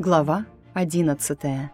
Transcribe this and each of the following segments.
Глава одиннадцатая.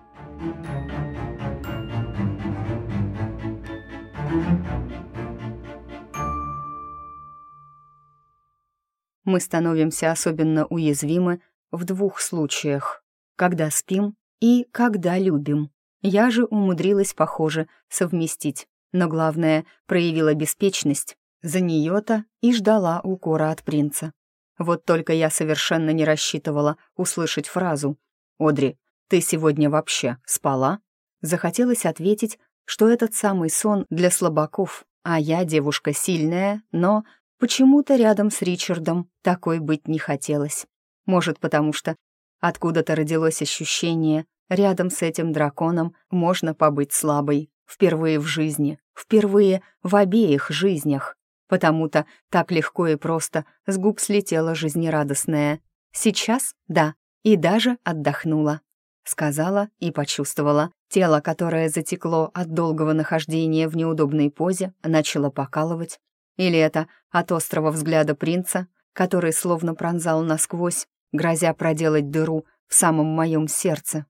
Мы становимся особенно уязвимы в двух случаях. Когда спим и когда любим. Я же умудрилась, похоже, совместить. Но главное, проявила беспечность. За нее-то и ждала укора от принца. Вот только я совершенно не рассчитывала услышать фразу «Одри, ты сегодня вообще спала?» Захотелось ответить, что этот самый сон для слабаков, а я девушка сильная, но почему-то рядом с Ричардом такой быть не хотелось. Может, потому что откуда-то родилось ощущение, рядом с этим драконом можно побыть слабой. Впервые в жизни, впервые в обеих жизнях. Потому-то так легко и просто с губ слетела жизнерадостная. Сейчас — да, и даже отдохнула. Сказала и почувствовала. Тело, которое затекло от долгого нахождения в неудобной позе, начало покалывать. Или это от острого взгляда принца, который словно пронзал насквозь, грозя проделать дыру в самом моем сердце.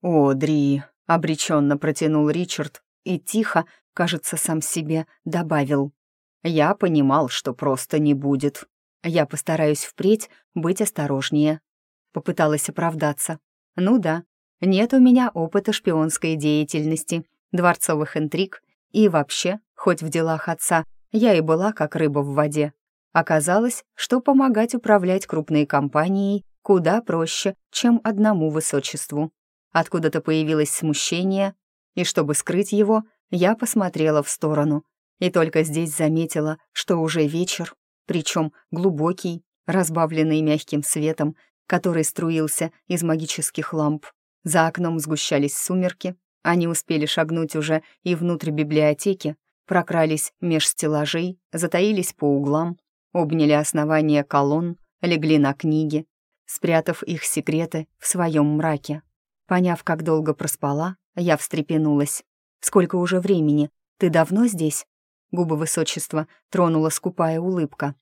«О, Дри!» — обреченно протянул Ричард и тихо, кажется, сам себе добавил. «Я понимал, что просто не будет. Я постараюсь впредь быть осторожнее. Попыталась оправдаться. Ну да, нет у меня опыта шпионской деятельности, дворцовых интриг и вообще, хоть в делах отца, я и была как рыба в воде. Оказалось, что помогать управлять крупной компанией куда проще, чем одному высочеству. Откуда-то появилось смущение, и чтобы скрыть его, я посмотрела в сторону. И только здесь заметила, что уже вечер, причем глубокий, разбавленный мягким светом, который струился из магических ламп. За окном сгущались сумерки, они успели шагнуть уже и внутрь библиотеки, прокрались меж стеллажей, затаились по углам, обняли основания колонн, легли на книги, спрятав их секреты в своем мраке. Поняв, как долго проспала, я встрепенулась. «Сколько уже времени? Ты давно здесь?» Губы высочества тронула скупая улыбка.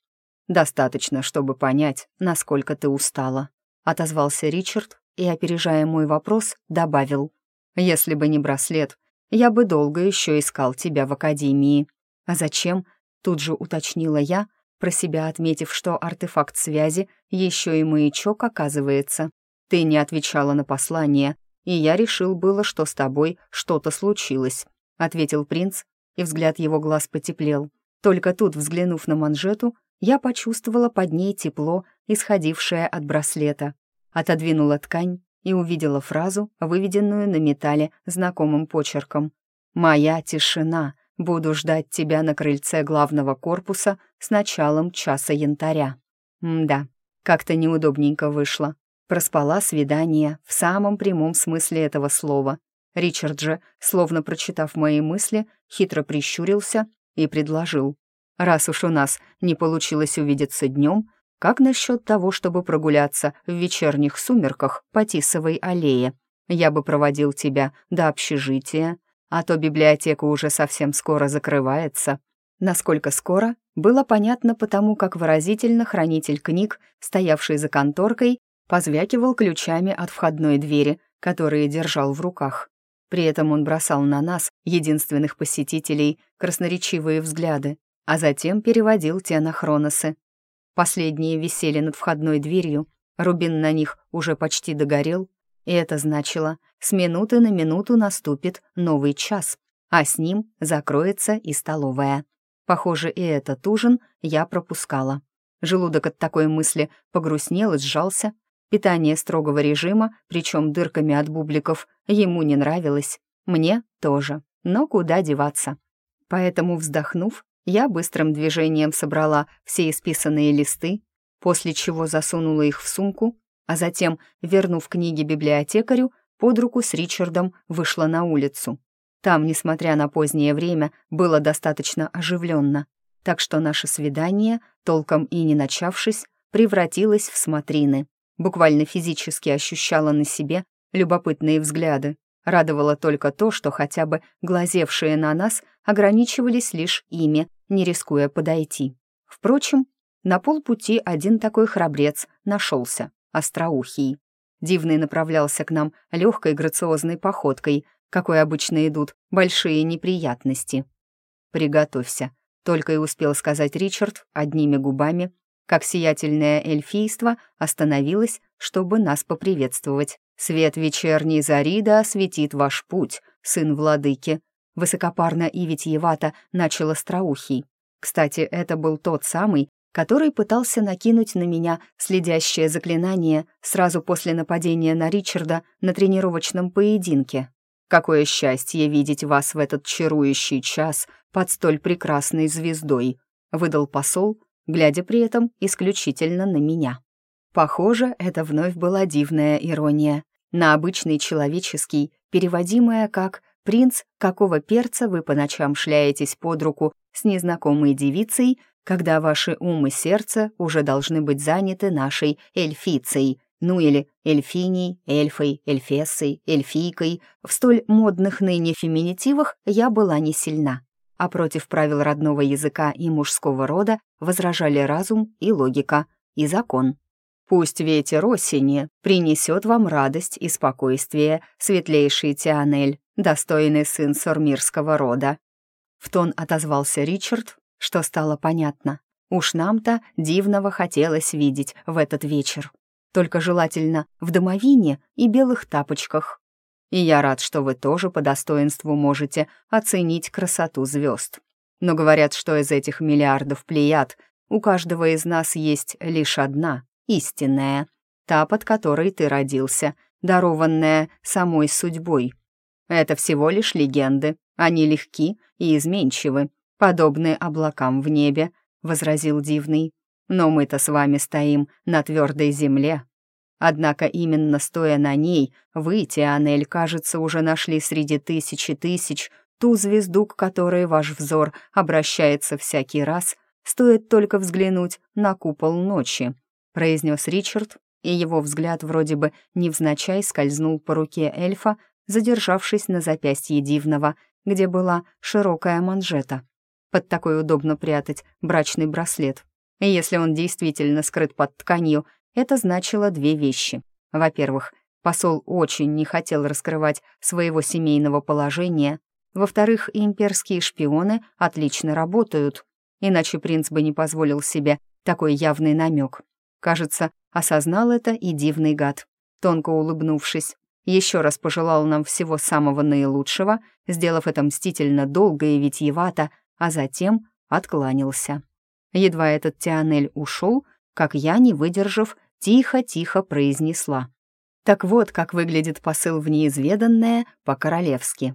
«Достаточно, чтобы понять, насколько ты устала», — отозвался Ричард и, опережая мой вопрос, добавил. «Если бы не браслет, я бы долго еще искал тебя в академии». «А зачем?» — тут же уточнила я, про себя отметив, что артефакт связи еще и маячок оказывается. «Ты не отвечала на послание, и я решил было, что с тобой что-то случилось», — ответил принц, и взгляд его глаз потеплел. Только тут, взглянув на манжету, я почувствовала под ней тепло, исходившее от браслета. Отодвинула ткань и увидела фразу, выведенную на металле знакомым почерком. «Моя тишина. Буду ждать тебя на крыльце главного корпуса с началом часа янтаря». М-да, как-то неудобненько вышло. Проспала свидание в самом прямом смысле этого слова. Ричард же, словно прочитав мои мысли, хитро прищурился и предложил. Раз уж у нас не получилось увидеться днем, как насчет того, чтобы прогуляться в вечерних сумерках по Тисовой аллее? Я бы проводил тебя до общежития, а то библиотека уже совсем скоро закрывается. Насколько скоро, было понятно потому, как выразительно хранитель книг, стоявший за конторкой, позвякивал ключами от входной двери, которые держал в руках. При этом он бросал на нас, единственных посетителей, красноречивые взгляды, а затем переводил те на хроносы. Последние висели над входной дверью, рубин на них уже почти догорел, и это значило, с минуты на минуту наступит новый час, а с ним закроется и столовая. Похоже, и этот ужин я пропускала. Желудок от такой мысли погрустнел и сжался. Питание строгого режима, причем дырками от бубликов, ему не нравилось. Мне тоже. Но куда деваться? Поэтому, вздохнув, я быстрым движением собрала все исписанные листы, после чего засунула их в сумку, а затем, вернув книги библиотекарю, под руку с Ричардом вышла на улицу. Там, несмотря на позднее время, было достаточно оживленно, так что наше свидание, толком и не начавшись, превратилось в смотрины. Буквально физически ощущала на себе любопытные взгляды, Радовало только то, что хотя бы глазевшие на нас ограничивались лишь ими, не рискуя подойти. Впрочем, на полпути один такой храбрец нашелся, остроухий. Дивный направлялся к нам легкой грациозной походкой, какой обычно идут большие неприятности. «Приготовься», — только и успел сказать Ричард одними губами, как сиятельное эльфийство остановилось, чтобы нас поприветствовать. «Свет вечерней зари да осветит ваш путь, сын владыки», высокопарно и витиевато начал остроухий. Кстати, это был тот самый, который пытался накинуть на меня следящее заклинание сразу после нападения на Ричарда на тренировочном поединке. Какое счастье видеть вас в этот чарующий час под столь прекрасной звездой, выдал посол, глядя при этом исключительно на меня. Похоже, это вновь была дивная ирония, на обычный человеческий, переводимая как «Принц, какого перца вы по ночам шляетесь под руку с незнакомой девицей, когда ваши ум и сердце уже должны быть заняты нашей эльфицей», ну или эльфиней, эльфой, эльфессой, эльфийкой. В столь модных ныне феминитивах я была не сильна, а против правил родного языка и мужского рода возражали разум и логика, и закон. Пусть ветер осени принесет вам радость и спокойствие, светлейший Тианель, достойный сын сормирского рода. В тон отозвался Ричард, что стало понятно. Уж нам-то дивного хотелось видеть в этот вечер только желательно в домовине и белых тапочках. И я рад, что вы тоже по достоинству можете оценить красоту звезд. Но говорят, что из этих миллиардов плеяд у каждого из нас есть лишь одна, истинная, та, под которой ты родился, дарованная самой судьбой. Это всего лишь легенды, они легки и изменчивы, подобны облакам в небе, — возразил Дивный. Но мы-то с вами стоим на твердой земле. Однако именно стоя на ней, вы, Тианель, кажется, уже нашли среди тысячи тысяч ту звезду, к которой ваш взор обращается всякий раз, стоит только взглянуть на купол ночи», — произнес Ричард, и его взгляд вроде бы невзначай скользнул по руке эльфа, задержавшись на запястье дивного, где была широкая манжета. Под такой удобно прятать брачный браслет. Если он действительно скрыт под тканью, это значило две вещи. Во-первых, посол очень не хотел раскрывать своего семейного положения. Во-вторых, имперские шпионы отлично работают, иначе принц бы не позволил себе такой явный намек. Кажется, осознал это и дивный гад. Тонко улыбнувшись, еще раз пожелал нам всего самого наилучшего, сделав это мстительно долго и витьевато, а затем откланялся. Едва этот Тианель ушел, как я, не выдержав, тихо-тихо произнесла. Так вот, как выглядит посыл в неизведанное по-королевски.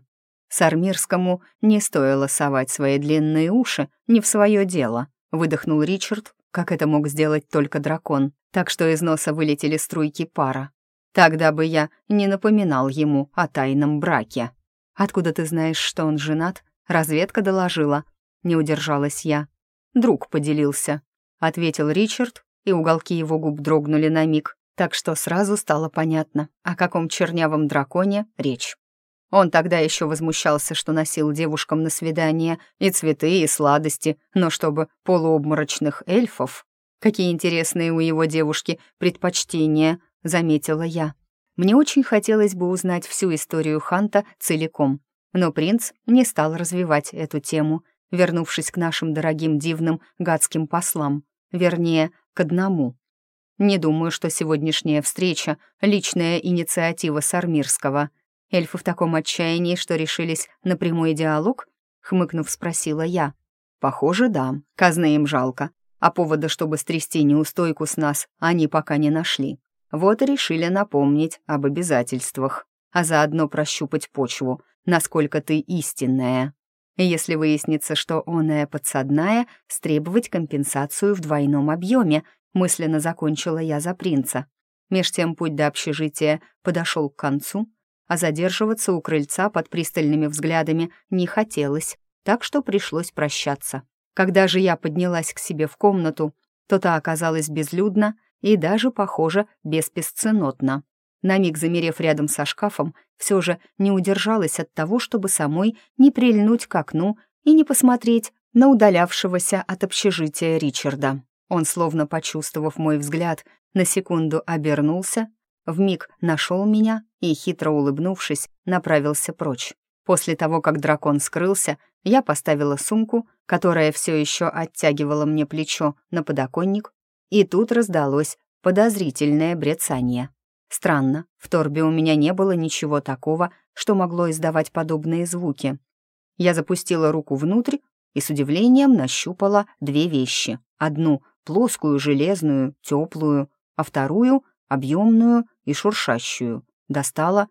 Сармирскому не стоило совать свои длинные уши не в свое дело, выдохнул Ричард, как это мог сделать только дракон, так что из носа вылетели струйки пара. Тогда бы я не напоминал ему о тайном браке. «Откуда ты знаешь, что он женат?» Разведка доложила. Не удержалась я. Друг поделился, ответил Ричард, и уголки его губ дрогнули на миг, так что сразу стало понятно, о каком чернявом драконе речь. Он тогда еще возмущался, что носил девушкам на свидание и цветы, и сладости, но чтобы полуобморочных эльфов. Какие интересные у его девушки предпочтения, заметила я. Мне очень хотелось бы узнать всю историю Ханта целиком, но принц не стал развивать эту тему — вернувшись к нашим дорогим дивным гадским послам, вернее, к одному. Не думаю, что сегодняшняя встреча — личная инициатива Сармирского. Эльфы в таком отчаянии, что решились на прямой диалог? Хмыкнув, спросила я. Похоже, да, казны им жалко. А повода, чтобы стрясти неустойку с нас, они пока не нашли. Вот и решили напомнить об обязательствах, а заодно прощупать почву, насколько ты истинная. Если выяснится, что оная подсадная, стребовать компенсацию в двойном объеме, мысленно закончила я за принца. Меж тем путь до общежития подошел к концу, а задерживаться у крыльца под пристальными взглядами не хотелось, так что пришлось прощаться. Когда же я поднялась к себе в комнату, то та оказалась безлюдна и даже, похоже, беспесценотна. На миг замерев рядом со шкафом, все же не удержалась от того, чтобы самой не прильнуть к окну и не посмотреть на удалявшегося от общежития Ричарда. Он, словно почувствовав мой взгляд, на секунду обернулся вмиг нашел меня и, хитро улыбнувшись, направился прочь. После того, как дракон скрылся, я поставила сумку, которая все еще оттягивала мне плечо, на подоконник, и тут раздалось подозрительное брецание. Странно, в торбе у меня не было ничего такого, что могло издавать подобные звуки. Я запустила руку внутрь и с удивлением нащупала две вещи. Одну — плоскую, железную, теплую, а вторую — объемную и шуршащую. Достала,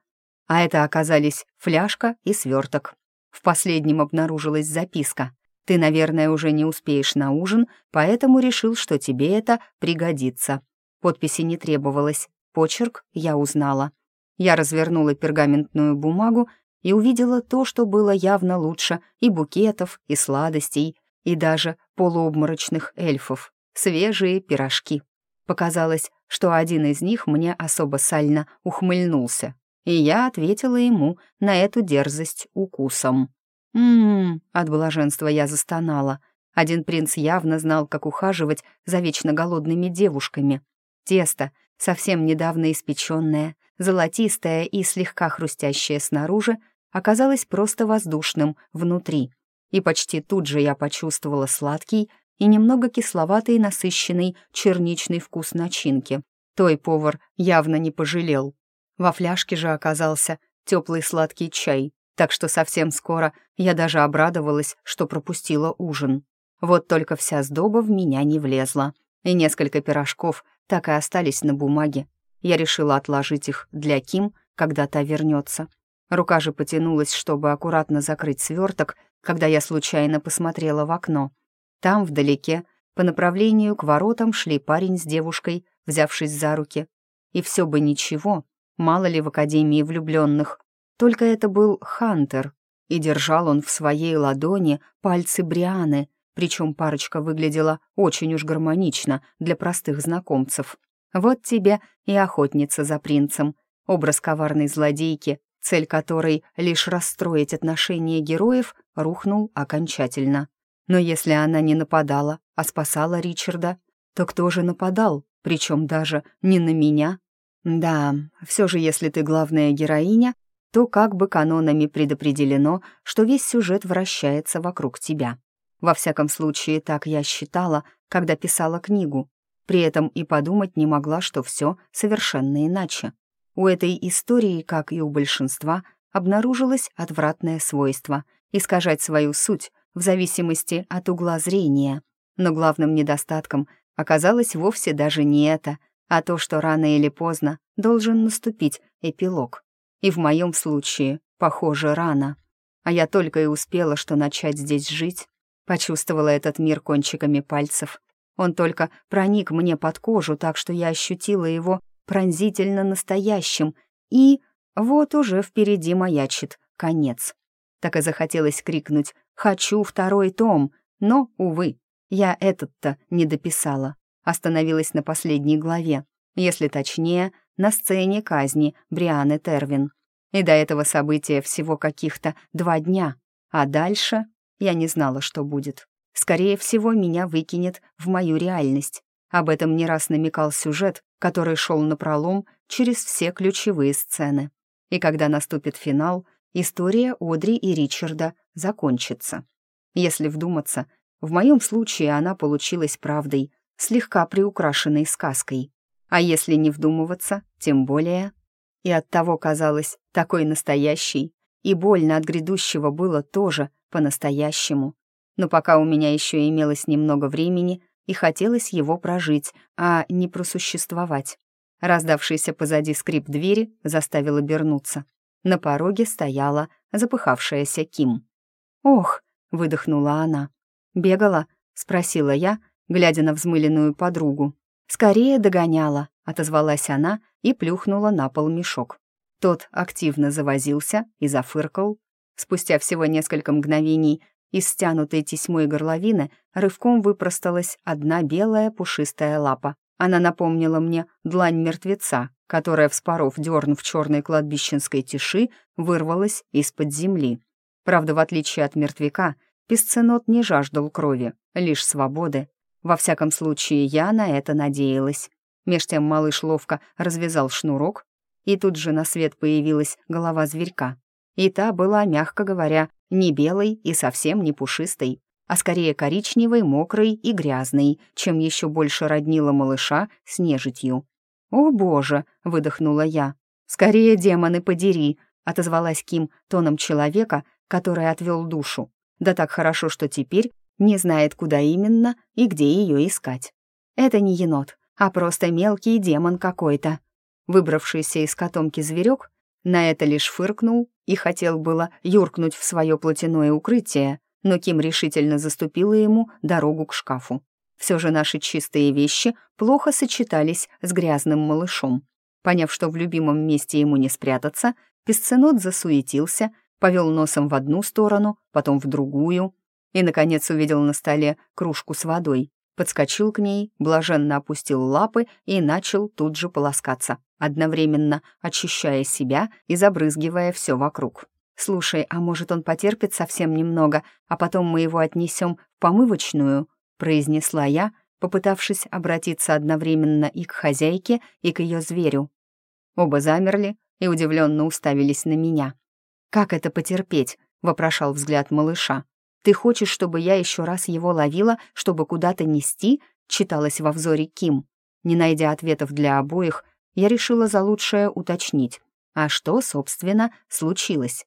а это оказались фляжка и сверток. В последнем обнаружилась записка. «Ты, наверное, уже не успеешь на ужин, поэтому решил, что тебе это пригодится». Подписи не требовалось, почерк я узнала. Я развернула пергаментную бумагу и увидела то, что было явно лучше и букетов, и сладостей, и даже полуобморочных эльфов. Свежие пирожки. Показалось, что один из них мне особо сально ухмыльнулся, и я ответила ему на эту дерзость укусом. «М-м-м», от блаженства я застонала. Один принц явно знал, как ухаживать за вечно голодными девушками. Тесто, совсем недавно испеченное, золотистое и слегка хрустящее снаружи, оказалось просто воздушным внутри. И почти тут же я почувствовала сладкий и немного кисловатый насыщенный черничный вкус начинки. Той повар явно не пожалел. Во фляжке же оказался теплый сладкий чай, так что совсем скоро я даже обрадовалась, что пропустила ужин. Вот только вся сдоба в меня не влезла, и несколько пирожков так и остались на бумаге. Я решила отложить их для Ким, когда та вернется. Рука же потянулась, чтобы аккуратно закрыть сверток, когда я случайно посмотрела в окно. Там, вдалеке, по направлению к воротам шли парень с девушкой, взявшись за руки. И все бы ничего, Мало ли в Академии влюбленных. Только это был Хантер, и держал он в своей ладони пальцы Брианы, причем парочка выглядела очень уж гармонично для простых знакомцев. Вот тебе и охотница за принцем, образ коварной злодейки, цель которой лишь расстроить отношения героев, рухнул окончательно. Но если она не нападала, а спасала Ричарда, то кто же нападал, причем даже не на меня, да, все же если ты главная героиня, то как бы канонами предопределено, что весь сюжет вращается вокруг тебя. Во всяком случае, так я считала, когда писала книгу. При этом и подумать не могла, что все совершенно иначе. У этой истории, как и у большинства, обнаружилось отвратное свойство — искажать свою суть в зависимости от угла зрения. Но главным недостатком оказалось вовсе даже не это — а то, что рано или поздно должен наступить эпилог. И в моем случае, похоже, рано. А я только и успела, что начать здесь жить, почувствовала этот мир кончиками пальцев. Он только проник мне под кожу, так что я ощутила его пронзительно настоящим, и вот уже впереди маячит конец. Так и захотелось крикнуть «Хочу второй том!», но, увы, я этот-то не дописала остановилась на последней главе, если точнее, на сцене казни Брианы Тервин. И до этого события всего каких-то два дня, а дальше я не знала, что будет. Скорее всего, меня выкинет в мою реальность. Об этом не раз намекал сюжет, который шел напролом через все ключевые сцены. И когда наступит финал, история Одри и Ричарда закончится. Если вдуматься, в моем случае она получилась правдой, слегка приукрашенной сказкой. А если не вдумываться, тем более. И оттого казалось такой настоящей, и больно от грядущего было тоже по-настоящему. Но пока у меня еще имелось немного времени, и хотелось его прожить, а не просуществовать. Раздавшийся позади скрип двери заставил обернуться. На пороге стояла запыхавшаяся Ким. «Ох!» — выдохнула она. «Бегала?» — спросила я, глядя на взмыленную подругу. «Скорее догоняла», — отозвалась она и плюхнула на пол мешок. Тот активно завозился и зафыркал. Спустя всего несколько мгновений из стянутой тесьмой горловины рывком выпросталась одна белая пушистая лапа. Она напомнила мне длань мертвеца, которая, вспоров дерн в черной кладбищенской тиши, вырвалась из-под земли. Правда, в отличие от мертвяка, песценот не жаждал крови, лишь свободы во всяком случае, я на это надеялась. Меж тем малыш ловко развязал шнурок, и тут же на свет появилась голова зверька. И та была, мягко говоря, не белой и совсем не пушистой, а скорее коричневой, мокрой и грязной, чем еще больше роднила малыша с нежитью. «О, боже!» — выдохнула я. «Скорее, демоны, подери!» — отозвалась Ким тоном человека, который отвел душу. Да так хорошо, что теперь не знает, куда именно и где ее искать. Это не енот, а просто мелкий демон какой-то. Выбравшийся из котомки зверек на это лишь фыркнул и хотел было юркнуть в свое платяное укрытие, но Ким решительно заступила ему дорогу к шкафу. Все же наши чистые вещи плохо сочетались с грязным малышом. Поняв, что в любимом месте ему не спрятаться, песценот засуетился, повел носом в одну сторону, потом в другую, и, наконец, увидел на столе кружку с водой, подскочил к ней, блаженно опустил лапы и начал тут же полоскаться, одновременно очищая себя и забрызгивая все вокруг. «Слушай, а может, он потерпит совсем немного, а потом мы его отнесем в помывочную?» — произнесла я, попытавшись обратиться одновременно и к хозяйке, и к ее зверю. Оба замерли и удивленно уставились на меня. «Как это потерпеть?» — вопрошал взгляд малыша. «Ты хочешь, чтобы я еще раз его ловила, чтобы куда-то нести?» — читалось во взоре Ким. Не найдя ответов для обоих, я решила за лучшее уточнить. А что, собственно, случилось?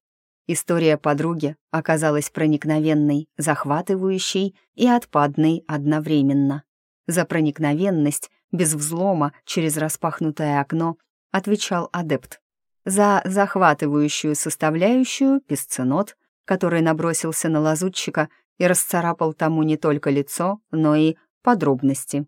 История подруги оказалась проникновенной, захватывающей и отпадной одновременно. За проникновенность, без взлома, через распахнутое окно, отвечал адепт. За захватывающую составляющую — песценот, который набросился на лазутчика и расцарапал тому не только лицо, но и подробности.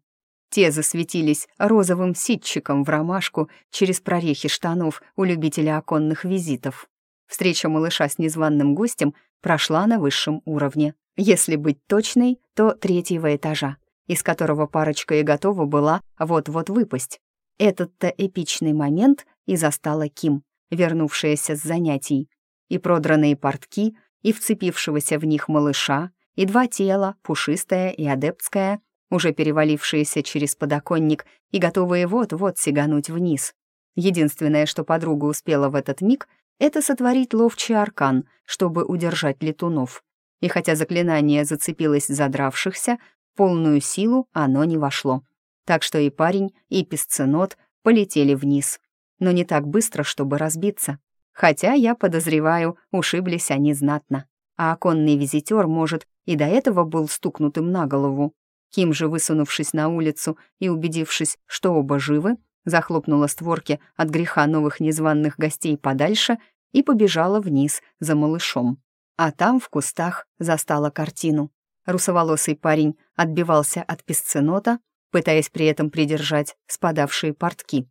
Те засветились розовым ситчиком в ромашку через прорехи штанов у любителя оконных визитов. Встреча малыша с незваным гостем прошла на высшем уровне. Если быть точной, то третьего этажа, из которого парочка и готова была вот-вот выпасть. Этот-то эпичный момент и застала Ким, вернувшаяся с занятий. И продранные портки — и вцепившегося в них малыша, и два тела, пушистое и адептское, уже перевалившиеся через подоконник и готовые вот-вот сигануть вниз. Единственное, что подруга успела в этот миг, это сотворить ловчий аркан, чтобы удержать летунов. И хотя заклинание зацепилось задравшихся, полную силу оно не вошло. Так что и парень, и песценот полетели вниз. Но не так быстро, чтобы разбиться. Хотя, я подозреваю, ушиблись они знатно. А оконный визитер, может, и до этого был стукнутым на голову. Ким же, высунувшись на улицу и убедившись, что оба живы, захлопнула створки от греха новых незваных гостей подальше и побежала вниз за малышом. А там, в кустах, застала картину. Русоволосый парень отбивался от песценота, пытаясь при этом придержать спадавшие портки.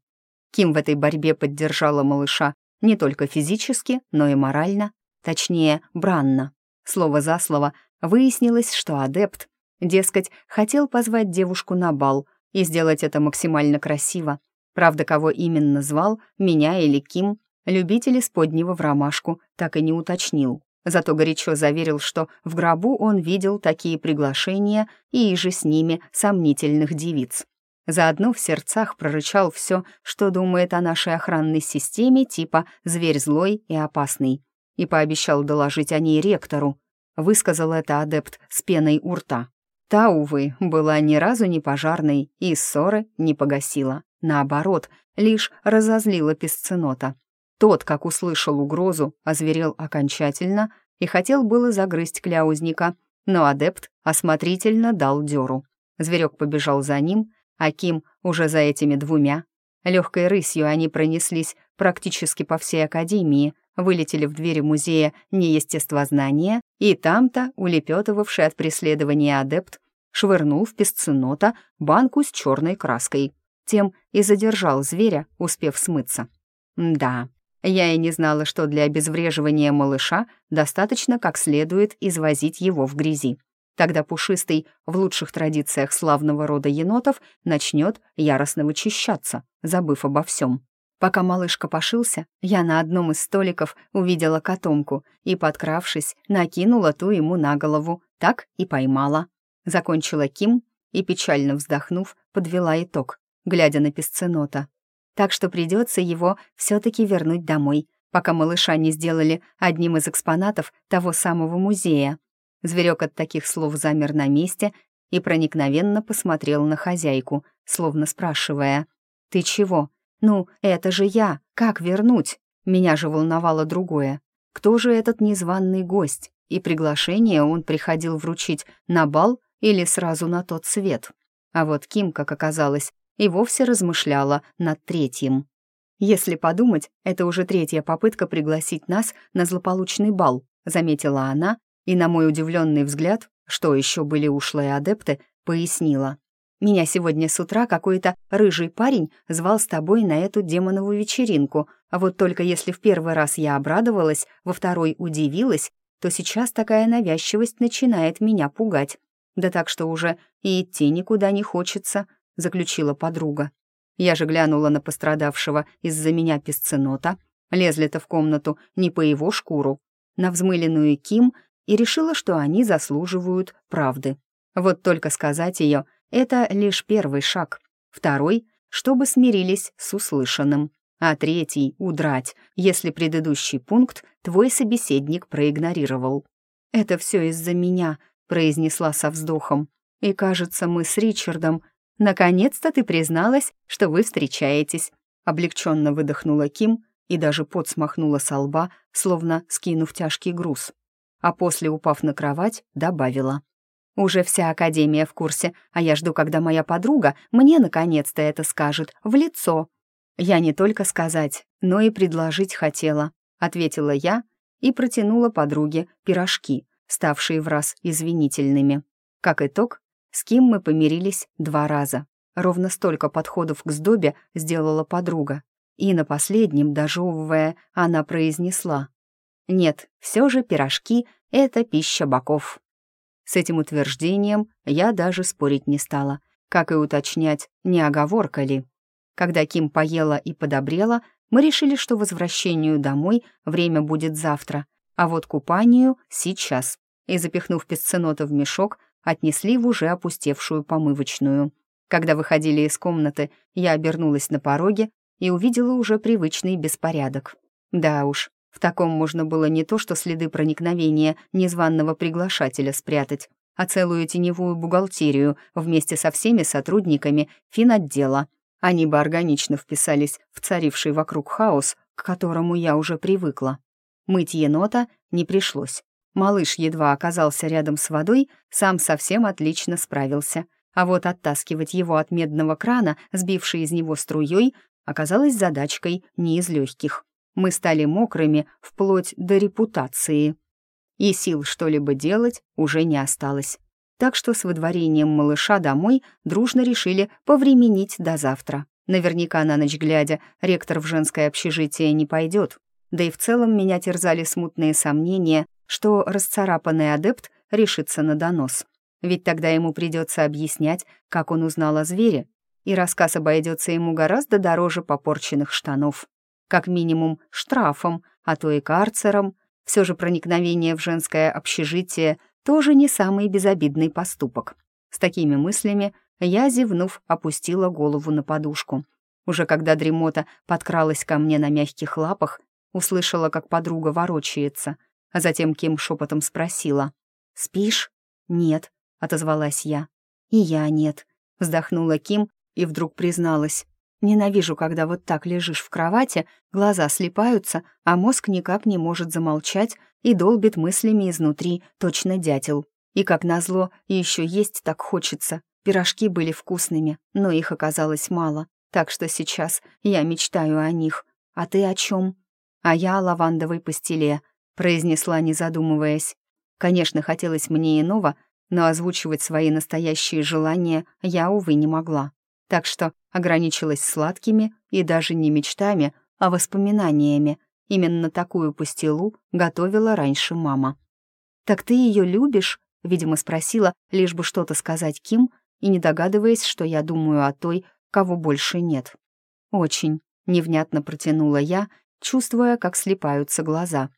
Ким в этой борьбе поддержала малыша не только физически, но и морально, точнее, бранно. Слово за слово выяснилось, что адепт, дескать, хотел позвать девушку на бал и сделать это максимально красиво. Правда, кого именно звал, меня или Ким, любитель исподнего в ромашку, так и не уточнил. Зато горячо заверил, что в гробу он видел такие приглашения и же с ними сомнительных девиц. Заодно в сердцах прорычал все, что думает о нашей охранной системе типа «зверь злой и опасный», и пообещал доложить о ней ректору. Высказал это адепт с пеной у рта. Та, увы, была ни разу не пожарной и ссоры не погасила. Наоборот, лишь разозлила песценота. Тот, как услышал угрозу, озверел окончательно и хотел было загрызть кляузника, но адепт осмотрительно дал дёру. Зверек побежал за ним, Аким уже за этими двумя. Легкой рысью они пронеслись практически по всей академии, вылетели в двери музея неестествознания, и там-то, улепетывавший от преследования адепт, швырнул в песценота банку с черной краской. Тем и задержал зверя, успев смыться. Да, я и не знала, что для обезвреживания малыша достаточно как следует извозить его в грязи. Тогда Пушистый, в лучших традициях славного рода енотов, начнет яростно вычищаться, забыв обо всем. Пока малышка пошился, я на одном из столиков увидела котомку и, подкравшись, накинула ту ему на голову, так и поймала. Закончила Ким и, печально вздохнув, подвела итог. глядя на песценота. «Так что придется его все-таки вернуть домой, пока малыша не сделали одним из экспонатов того самого музея». Зверек от таких слов замер на месте и проникновенно посмотрел на хозяйку, словно спрашивая, «Ты чего? Ну, это же я, как вернуть?» Меня же волновало другое. Кто же этот незваный гость? И приглашение он приходил вручить на бал или сразу на тот свет? А вот Ким, как оказалось, и вовсе размышляла над третьим. «Если подумать, это уже третья попытка пригласить нас на злополучный бал», заметила она, и на мой удивленный взгляд, что еще были ушлые адепты, пояснила. «Меня сегодня с утра какой-то рыжий парень звал с тобой на эту демонову вечеринку, а вот только если в первый раз я обрадовалась, во второй удивилась, то сейчас такая навязчивость начинает меня пугать. Да так что уже и идти никуда не хочется», — заключила подруга. Я же глянула на пострадавшего из-за меня песценота, лезли-то в комнату не по его шкуру, на взмыленную Ким и решила, что они заслуживают правды. Вот только сказать ее — это лишь первый шаг. Второй — чтобы смирились с услышанным. А третий — удрать, если предыдущий пункт твой собеседник проигнорировал. «Это все из-за меня», — произнесла со вздохом. «И кажется, мы с Ричардом «Наконец-то ты призналась, что вы встречаетесь», — облегченно выдохнула Ким и даже пот смахнула со лба, словно скинув тяжкий груз. А после, упав на кровать, добавила. «Уже вся Академия в курсе, а я жду, когда моя подруга мне наконец-то это скажет, в лицо». «Я не только сказать, но и предложить хотела», — ответила я и протянула подруге пирожки, ставшие в раз извинительными. Как итог, с кем мы помирились два раза. Ровно столько подходов к сдобе сделала подруга. И на последнем, дожевывая, она произнесла. «Нет, все же пирожки — это пища боков». С этим утверждением я даже спорить не стала, как и уточнять, не оговорка ли. Когда Ким поела и подобрела, мы решили, что возвращению домой время будет завтра, а вот купанию — сейчас. И, запихнув песценота в мешок, отнесли в уже опустевшую помывочную. Когда выходили из комнаты, я обернулась на пороге и увидела уже привычный беспорядок. Да уж, в таком можно было не то что следы проникновения незваного приглашателя спрятать, а целую теневую бухгалтерию вместе со всеми сотрудниками финотдела. Они бы органично вписались в царивший вокруг хаос, к которому я уже привыкла. Мыть енота не пришлось. Малыш едва оказался рядом с водой, сам совсем отлично справился. А вот оттаскивать его от медного крана, сбивший из него струей, оказалось задачкой не из легких. Мы стали мокрыми вплоть до репутации. И сил что-либо делать уже не осталось. Так что с выдворением малыша домой дружно решили повременить до завтра. Наверняка на ночь глядя ректор в женское общежитие не пойдет. Да и в целом меня терзали смутные сомнения что расцарапанный адепт решится на донос. Ведь тогда ему придется объяснять, как он узнал о звере, и рассказ обойдется ему гораздо дороже попорченных штанов. Как минимум штрафом, а то и карцером. Все же проникновение в женское общежитие тоже не самый безобидный поступок. С такими мыслями я, зевнув, опустила голову на подушку. Уже когда дремота подкралась ко мне на мягких лапах, услышала, как подруга ворочается — а затем Ким шепотом спросила. «Спишь?» «Нет», — отозвалась я. «И я нет», — вздохнула Ким и вдруг призналась. «Ненавижу, когда вот так лежишь в кровати, глаза слепаются, а мозг никак не может замолчать и долбит мыслями изнутри, точно дятел. И, как назло, еще есть так хочется. Пирожки были вкусными, но их оказалось мало, так что сейчас я мечтаю о них. А ты о чем? А я о лавандовой пастиле, произнесла, не задумываясь. Конечно, хотелось мне иного, но озвучивать свои настоящие желания я, увы, не могла. Так что ограничилась сладкими и даже не мечтами, а воспоминаниями. Именно такую пастилу готовила раньше мама. «Так ты ее любишь?» — видимо, спросила, лишь бы что-то сказать Ким, и не догадываясь, что я думаю о той, кого больше нет. «Очень», — невнятно протянула я, чувствуя, как слепаются глаза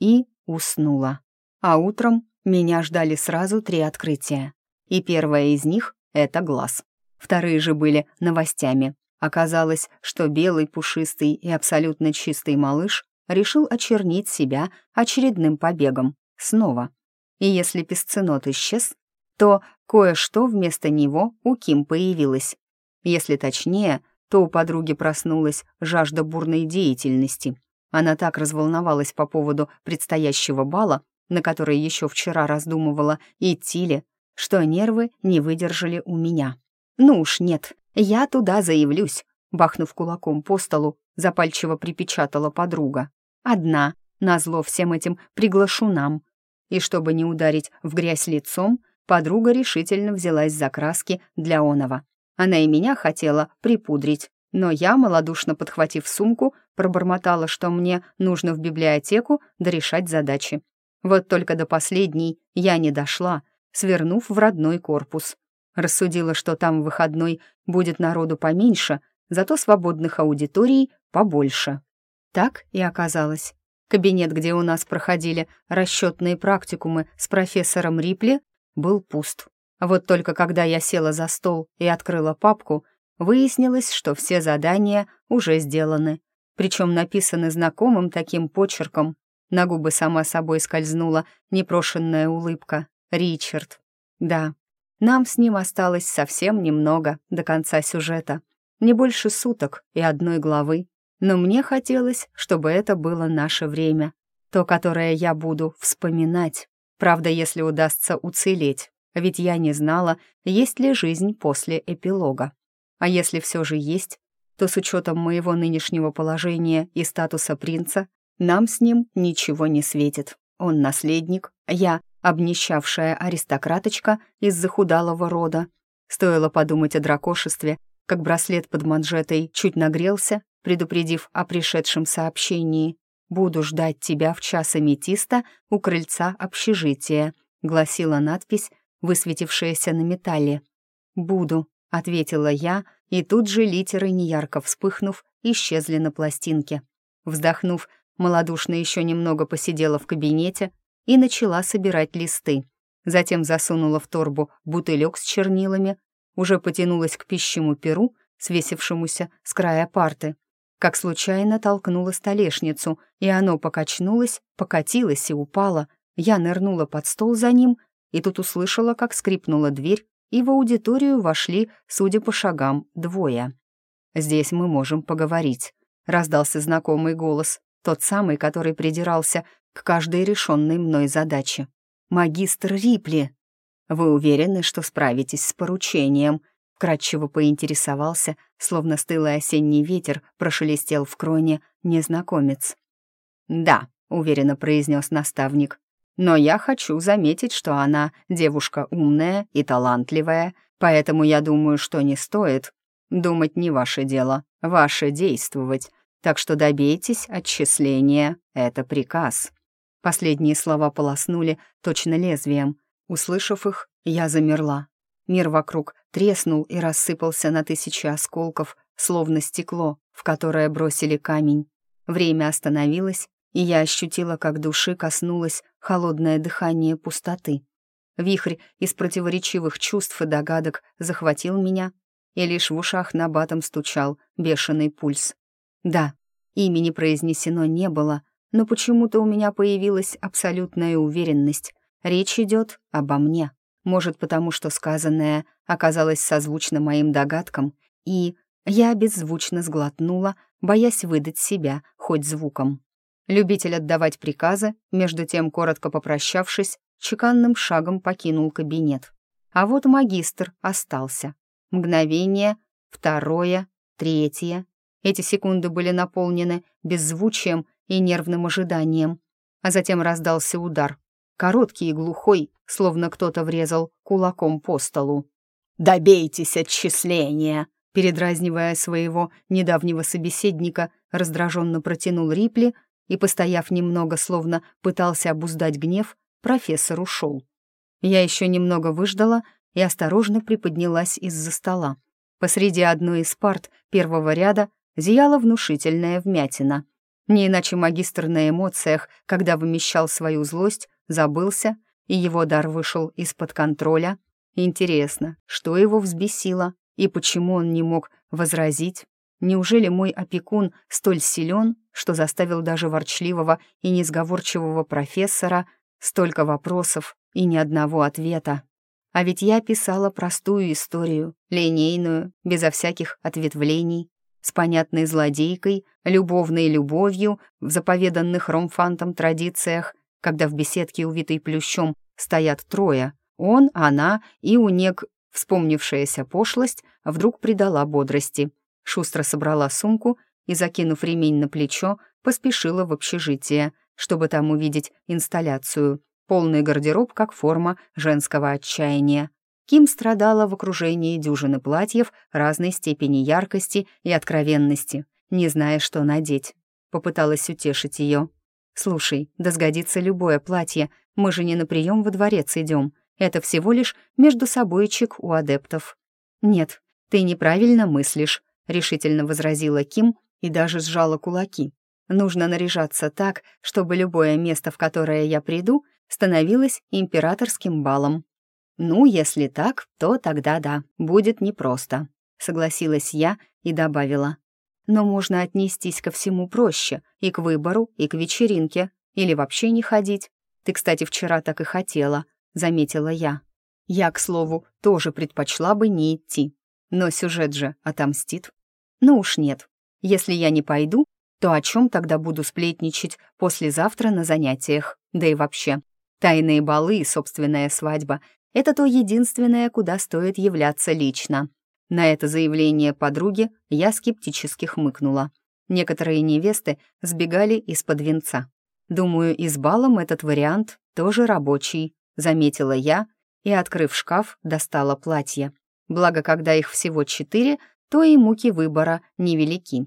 и уснула. А утром меня ждали сразу три открытия. И первое из них — это глаз. Вторые же были новостями. Оказалось, что белый, пушистый и абсолютно чистый малыш решил очернить себя очередным побегом. Снова. И если песценот исчез, то кое-что вместо него у Ким появилось. Если точнее, то у подруги проснулась жажда бурной деятельности. Она так разволновалась по поводу предстоящего бала, на который еще вчера раздумывала, идти ли, что нервы не выдержали у меня. «Ну уж нет, я туда заявлюсь», бахнув кулаком по столу, запальчиво припечатала подруга. «Одна, назло всем этим приглашунам». И чтобы не ударить в грязь лицом, подруга решительно взялась за краски для Онова. Она и меня хотела припудрить, но я, малодушно подхватив сумку, пробормотала, что мне нужно в библиотеку дорешать задачи. Вот только до последней я не дошла, свернув в родной корпус. Рассудила, что там в выходной будет народу поменьше, зато свободных аудиторий побольше. Так и оказалось. Кабинет, где у нас проходили расчетные практикумы с профессором Рипли, был пуст. Вот только когда я села за стол и открыла папку, выяснилось, что все задания уже сделаны, причем написаны знакомым таким почерком. На губы сама собой скользнула непрошенная улыбка. Ричард. Да, нам с ним осталось совсем немного до конца сюжета. Не больше суток и одной главы. Но мне хотелось, чтобы это было наше время. То, которое я буду вспоминать. Правда, если удастся уцелеть ведь я не знала, есть ли жизнь после эпилога. А если все же есть, то с учетом моего нынешнего положения и статуса принца, нам с ним ничего не светит. Он наследник, я обнищавшая аристократочка из захудалого рода. Стоило подумать о дракошестве, как браслет под манжетой чуть нагрелся, предупредив о пришедшем сообщении. «Буду ждать тебя в час аметиста у крыльца общежития», — гласила надпись высветившееся на металле. «Буду», — ответила я, и тут же литеры, неярко вспыхнув, исчезли на пластинке. Вздохнув, малодушно еще немного посидела в кабинете и начала собирать листы. Затем засунула в торбу бутылек с чернилами, уже потянулась к пищему перу, свесившемуся с края парты. Как случайно толкнула столешницу, и оно покачнулось, покатилось и упало. Я нырнула под стол за ним и тут услышала, как скрипнула дверь, и в аудиторию вошли, судя по шагам, двое. «Здесь мы можем поговорить», — раздался знакомый голос, тот самый, который придирался к каждой решенной мной задаче. «Магистр Рипли!» «Вы уверены, что справитесь с поручением?» Кратчево поинтересовался, словно стылый осенний ветер прошелестел в кроне незнакомец. «Да», — уверенно произнес наставник, но я хочу заметить, что она девушка умная и талантливая, поэтому я думаю, что не стоит. Думать не ваше дело, ваше действовать. Так что добейтесь отчисления, это приказ». Последние слова полоснули точно лезвием. Услышав их, я замерла. Мир вокруг треснул и рассыпался на тысячи осколков, словно стекло, в которое бросили камень. Время остановилось, и я ощутила, как души коснулось холодное дыхание пустоты. Вихрь из противоречивых чувств и догадок захватил меня, и лишь в ушах на батом стучал бешеный пульс. Да, имени произнесено не было, но почему-то у меня появилась абсолютная уверенность. Речь идет обо мне. Может, потому что сказанное оказалось созвучно моим догадкам, и я беззвучно сглотнула, боясь выдать себя хоть звуком. Любитель отдавать приказы, между тем, коротко попрощавшись, чеканным шагом покинул кабинет. А вот магистр остался. Мгновение, второе, третье. Эти секунды были наполнены беззвучием и нервным ожиданием. А затем раздался удар. Короткий и глухой, словно кто-то врезал кулаком по столу. «Добейтесь отчисления!» Передразнивая своего недавнего собеседника, раздраженно протянул Рипли — и, постояв немного, словно пытался обуздать гнев, профессор ушел. Я еще немного выждала и осторожно приподнялась из-за стола. Посреди одной из парт первого ряда зияла внушительная вмятина. Не иначе магистр на эмоциях, когда вымещал свою злость, забылся, и его дар вышел из-под контроля. Интересно, что его взбесило? И почему он не мог возразить? Неужели мой опекун столь силен, что заставил даже ворчливого и несговорчивого профессора столько вопросов и ни одного ответа? А ведь я писала простую историю, линейную, безо всяких ответвлений, с понятной злодейкой, любовной любовью в заповеданных ромфантом традициях, когда в беседке, увитой плющом, стоят трое, он, она и унек, вспомнившаяся пошлость, вдруг придала бодрости. Шустро собрала сумку и, закинув ремень на плечо, поспешила в общежитие, чтобы там увидеть инсталляцию. Полный гардероб как форма женского отчаяния. Ким страдала в окружении дюжины платьев разной степени яркости и откровенности, не зная, что надеть. Попыталась утешить ее. «Слушай, да сгодится любое платье, мы же не на прием во дворец идем. Это всего лишь между собойчик у адептов». «Нет, ты неправильно мыслишь», — решительно возразила Ким и даже сжала кулаки. «Нужно наряжаться так, чтобы любое место, в которое я приду, становилось императорским балом. «Ну, если так, то тогда да, будет непросто», — согласилась я и добавила. «Но можно отнестись ко всему проще, и к выбору, и к вечеринке, или вообще не ходить. Ты, кстати, вчера так и хотела», — заметила я. Я, к слову, тоже предпочла бы не идти. Но сюжет же отомстит. Ну уж нет. Если я не пойду, то о чем тогда буду сплетничать послезавтра на занятиях? Да и вообще, тайные балы и собственная свадьба это то единственное, куда стоит являться лично. На это заявление подруги я скептически хмыкнула. Некоторые невесты сбегали из-под венца. Думаю, и с балом этот вариант тоже рабочий, заметила я и, открыв шкаф, достала платье. Благо, когда их всего четыре, то и муки выбора невелики.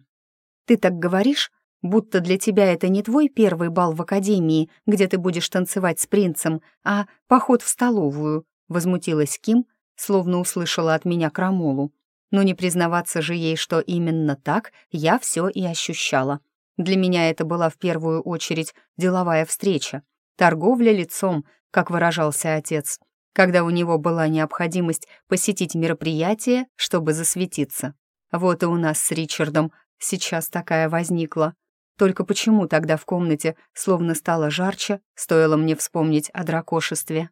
«Ты так говоришь, будто для тебя это не твой первый бал в академии, где ты будешь танцевать с принцем, а поход в столовую», Возмутилась Ким, словно услышала от меня крамолу. Но не признаваться же ей, что именно так я все и ощущала. Для меня это была в первую очередь деловая встреча, торговля лицом, как выражался отец, когда у него была необходимость посетить мероприятие, чтобы засветиться. Вот и у нас с Ричардом сейчас такая возникла. Только почему тогда в комнате словно стало жарче, стоило мне вспомнить о дракошестве?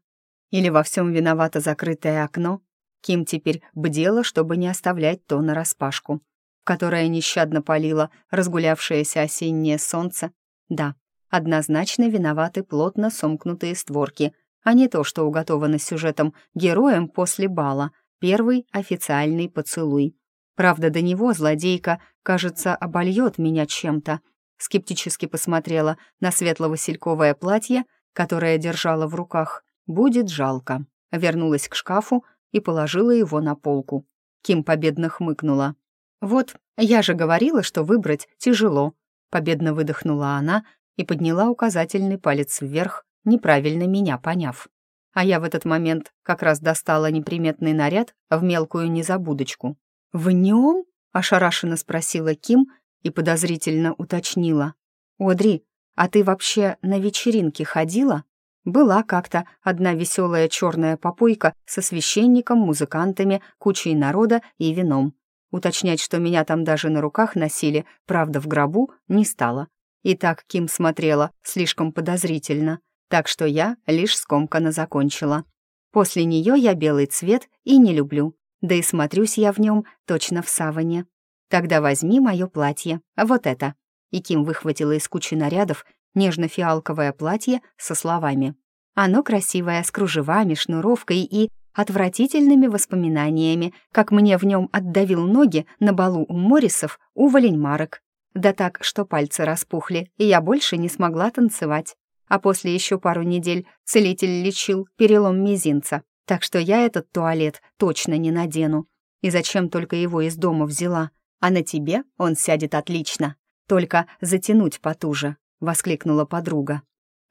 Или во всем виновато закрытое окно? Ким теперь бдела, чтобы не оставлять то нараспашку, в которое нещадно палило разгулявшееся осеннее солнце. Да, однозначно виноваты плотно сомкнутые створки, а не то, что уготовано сюжетом героем после бала, первый официальный поцелуй. Правда, до него злодейка, кажется, обольет меня чем-то. Скептически посмотрела на светло-васильковое платье, которое держала в руках, Будет жалко. Вернулась к шкафу и положила его на полку. Ким победно хмыкнула. «Вот, я же говорила, что выбрать тяжело», — победно выдохнула она и подняла указательный палец вверх, неправильно меня поняв. А я в этот момент как раз достала неприметный наряд в мелкую незабудочку. «В нем?» — ошарашенно спросила Ким и подозрительно уточнила. «Одри, а ты вообще на вечеринке ходила?» Была как-то одна веселая черная попойка со священником, музыкантами, кучей народа и вином. Уточнять, что меня там даже на руках носили, правда, в гробу, не стало. И так Ким смотрела слишком подозрительно, так что я лишь скомканно закончила. После нее я белый цвет и не люблю, да и смотрюсь я в нем точно в саване. Тогда возьми мое платье, вот это. И Ким выхватила из кучи нарядов нежно-фиалковое платье со словами. Оно красивое, с кружевами, шнуровкой и отвратительными воспоминаниями, как мне в нем отдавил ноги на балу у Моррисов уволень марок. Да так, что пальцы распухли, и я больше не смогла танцевать. А после еще пару недель целитель лечил перелом мизинца, так что я этот туалет точно не надену. И зачем только его из дома взяла? А на тебе он сядет отлично. Только затянуть потуже, — воскликнула подруга.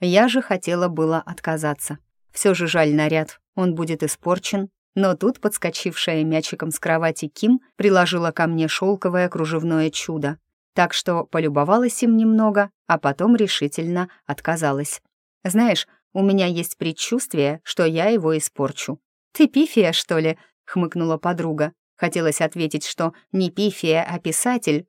Я же хотела было отказаться. Все же жаль наряд, он будет испорчен. Но тут подскочившая мячиком с кровати Ким приложила ко мне шелковое кружевное чудо. Так что полюбовалась им немного, а потом решительно отказалась. «Знаешь, у меня есть предчувствие, что я его испорчу». «Ты пифия, что ли?» — хмыкнула подруга. Хотелось ответить, что не пифия, а писатель,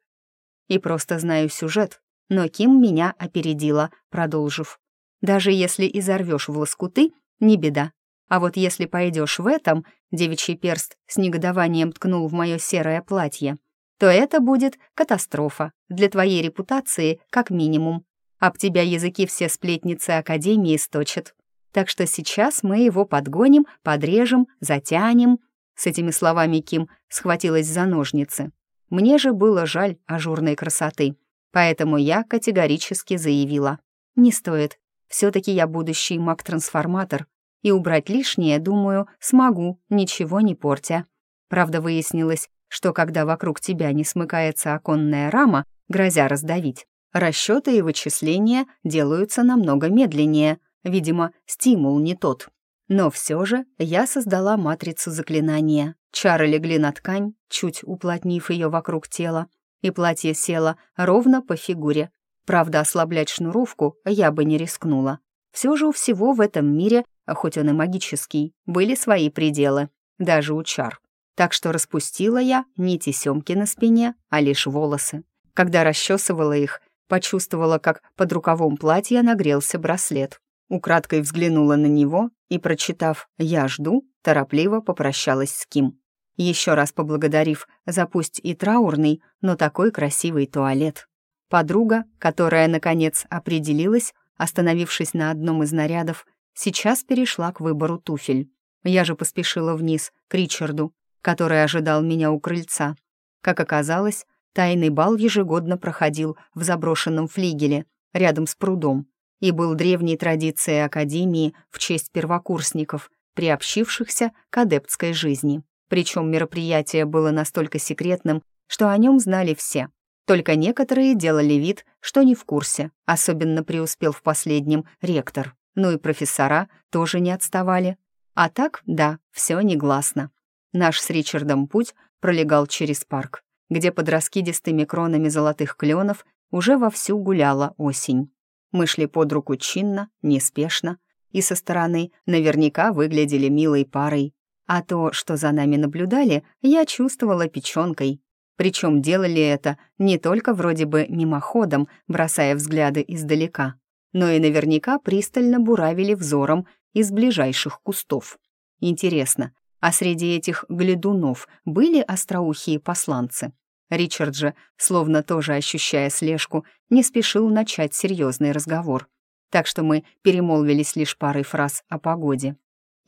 и просто знаю сюжет, но Ким меня опередила, продолжив. «Даже если изорвешь в лоскуты, не беда. А вот если пойдешь в этом, девичий перст с негодованием ткнул в мое серое платье, то это будет катастрофа для твоей репутации как минимум. Об тебя языки все сплетницы Академии сточат. Так что сейчас мы его подгоним, подрежем, затянем». С этими словами Ким схватилась за ножницы. Мне же было жаль ажурной красоты, поэтому я категорически заявила. «Не стоит. все таки я будущий маг-трансформатор, и убрать лишнее, думаю, смогу, ничего не портя. Правда, выяснилось, что когда вокруг тебя не смыкается оконная рама, грозя раздавить, расчеты и вычисления делаются намного медленнее. Видимо, стимул не тот. Но все же я создала матрицу заклинания. Чары легли на ткань, чуть уплотнив ее вокруг тела, и платье село ровно по фигуре. Правда, ослаблять шнуровку я бы не рискнула. Все же у всего в этом мире, хоть он и магический, были свои пределы, даже у чар. Так что распустила я не тесемки на спине, а лишь волосы. Когда расчесывала их, почувствовала, как под рукавом платья нагрелся браслет. Украдкой взглянула на него и, прочитав «Я жду», торопливо попрощалась с Ким. Еще раз поблагодарив за пусть и траурный, но такой красивый туалет. Подруга, которая, наконец, определилась, остановившись на одном из нарядов, сейчас перешла к выбору туфель. Я же поспешила вниз, к Ричарду, который ожидал меня у крыльца. Как оказалось, тайный бал ежегодно проходил в заброшенном флигеле, рядом с прудом, и был древней традицией Академии в честь первокурсников, приобщившихся к адептской жизни. Причем мероприятие было настолько секретным, что о нем знали все. Только некоторые делали вид, что не в курсе, особенно преуспел в последнем ректор. Ну и профессора тоже не отставали. А так, да, все негласно. Наш с Ричардом путь пролегал через парк, где под раскидистыми кронами золотых кленов уже вовсю гуляла осень. Мы шли под руку чинно, неспешно, и со стороны наверняка выглядели милой парой. А то, что за нами наблюдали, я чувствовала печенкой. Причем делали это не только вроде бы мимоходом, бросая взгляды издалека, но и наверняка пристально буравили взором из ближайших кустов. Интересно, а среди этих глядунов были остроухие посланцы? Ричард же, словно тоже ощущая слежку, не спешил начать серьезный разговор. Так что мы перемолвились лишь парой фраз о погоде.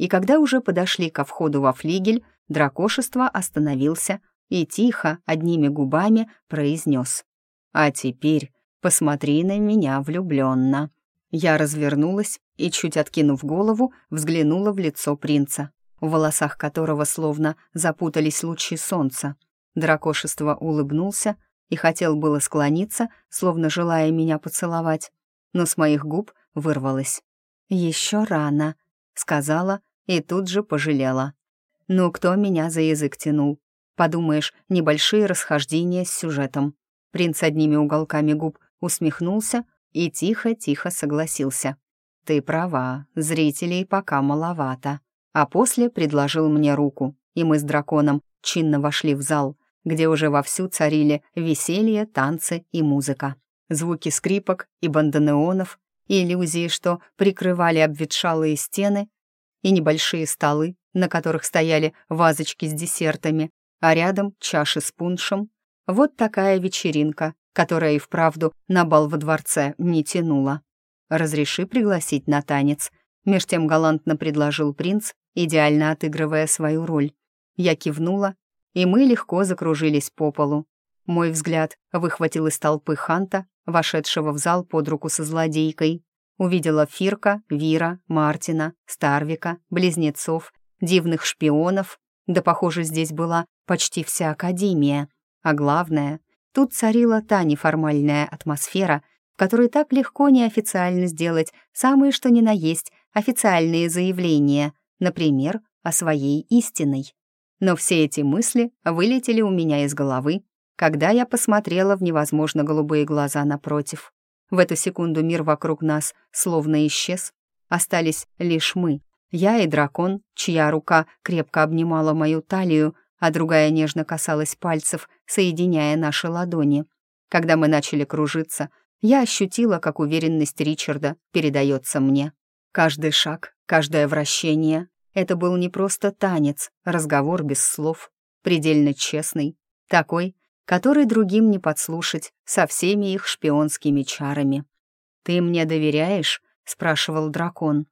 И когда уже подошли ко входу во флигель, дракошество остановился и тихо, одними губами, произнес. «А теперь посмотри на меня влюбленно». Я развернулась и, чуть откинув голову, взглянула в лицо принца, в волосах которого словно запутались лучи солнца. Дракошество улыбнулся и хотел было склониться, словно желая меня поцеловать, но с моих губ вырвалось. «Еще рано», — сказала и тут же пожалела. «Ну, кто меня за язык тянул? Подумаешь, небольшие расхождения с сюжетом». Принц одними уголками губ усмехнулся и тихо-тихо согласился. «Ты права, зрителей пока маловато». А после предложил мне руку, и мы с драконом чинно вошли в зал, где уже вовсю царили веселье, танцы и музыка. Звуки скрипок и бандонеонов, иллюзии, что прикрывали обветшалые стены, и небольшие столы, на которых стояли вазочки с десертами, а рядом чаши с пуншем. Вот такая вечеринка, которая и вправду на бал во дворце не тянула. «Разреши пригласить на танец», — меж тем галантно предложил принц, идеально отыгрывая свою роль. Я кивнула и мы легко закружились по полу. Мой взгляд выхватил из толпы Ханта, вошедшего в зал под руку со злодейкой. Увидела Фирка, Вира, Мартина, Старвика, близнецов, дивных шпионов. Да, похоже, здесь была почти вся Академия. А главное, тут царила та неформальная атмосфера, в которой так легко неофициально сделать самые что ни на есть официальные заявления, например, о своей истинной. Но все эти мысли вылетели у меня из головы, когда я посмотрела в невозможно голубые глаза напротив. В эту секунду мир вокруг нас словно исчез. Остались лишь мы. Я и дракон, чья рука крепко обнимала мою талию, а другая нежно касалась пальцев, соединяя наши ладони. Когда мы начали кружиться, я ощутила, как уверенность Ричарда передается мне. Каждый шаг, каждое вращение — это был не просто танец, разговор без слов, предельно честный, такой, который другим не подслушать со всеми их шпионскими чарами. «Ты мне доверяешь?» — спрашивал дракон.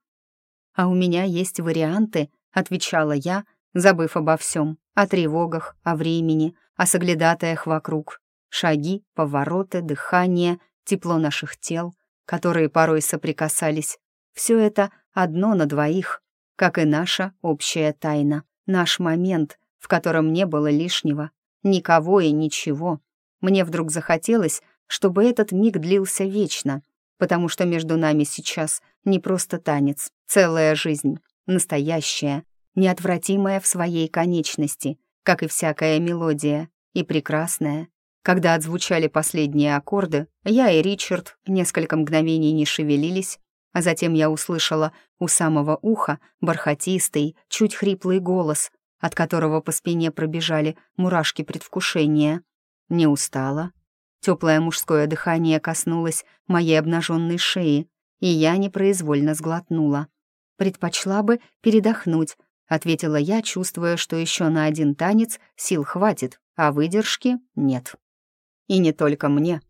«А у меня есть варианты», — отвечала я, забыв обо всем, о тревогах, о времени, о соглядатаях вокруг. Шаги, повороты, дыхание, тепло наших тел, которые порой соприкасались. Все это одно на двоих, как и наша общая тайна, наш момент, в котором не было лишнего, никого и ничего. Мне вдруг захотелось, чтобы этот миг длился вечно, потому что между нами сейчас не просто танец, целая жизнь, настоящая, неотвратимая в своей конечности, как и всякая мелодия, и прекрасная. Когда отзвучали последние аккорды, я и Ричард несколько мгновений не шевелились, а затем я услышала у самого уха бархатистый, чуть хриплый голос, от которого по спине пробежали мурашки предвкушения. Не устала. Теплое мужское дыхание коснулось моей обнаженной шеи, и я непроизвольно сглотнула. «Предпочла бы передохнуть», — ответила я, чувствуя, что еще на один танец сил хватит, а выдержки нет. И не только мне.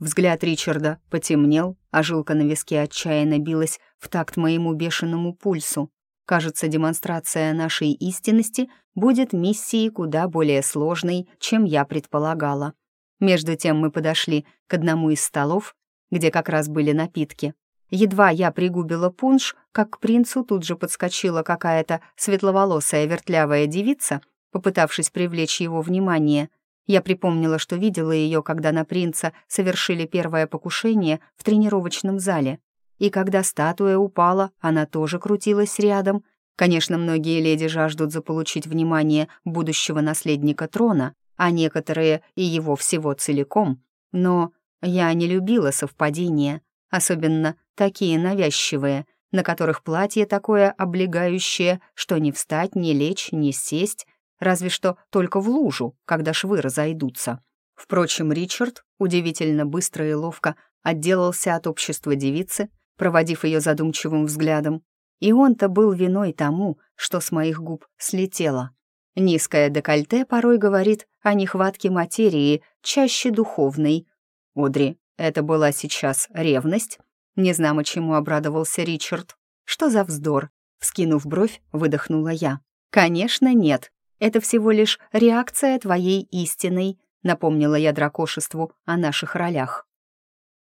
Взгляд Ричарда потемнел, а жилка на виске отчаянно билась в такт моему бешеному пульсу. Кажется, демонстрация нашей истинности будет миссией куда более сложной, чем я предполагала. Между тем мы подошли к одному из столов, где как раз были напитки. Едва я пригубила пунш, как к принцу тут же подскочила какая-то светловолосая вертлявая девица, попытавшись привлечь его внимание. Я припомнила, что видела ее, когда на принца совершили первое покушение в тренировочном зале. И когда статуя упала, она тоже крутилась рядом. Конечно, многие леди жаждут заполучить внимание будущего наследника трона, а некоторые и его всего целиком. Но я не любила совпадения, особенно такие навязчивые, на которых платье такое облегающее, что не встать, не лечь, не сесть, разве что только в лужу, когда швы разойдутся. Впрочем, Ричард удивительно быстро и ловко отделался от общества девицы, проводив ее задумчивым взглядом. И он-то был виной тому, что с моих губ слетело. Низкое декольте порой говорит о нехватке материи, чаще духовной. Одри, это была сейчас ревность? Не знамо чему обрадовался Ричард. Что за вздор? Вскинув бровь, выдохнула я. «Конечно, нет. Это всего лишь реакция твоей истинной», напомнила я дракошеству о наших ролях.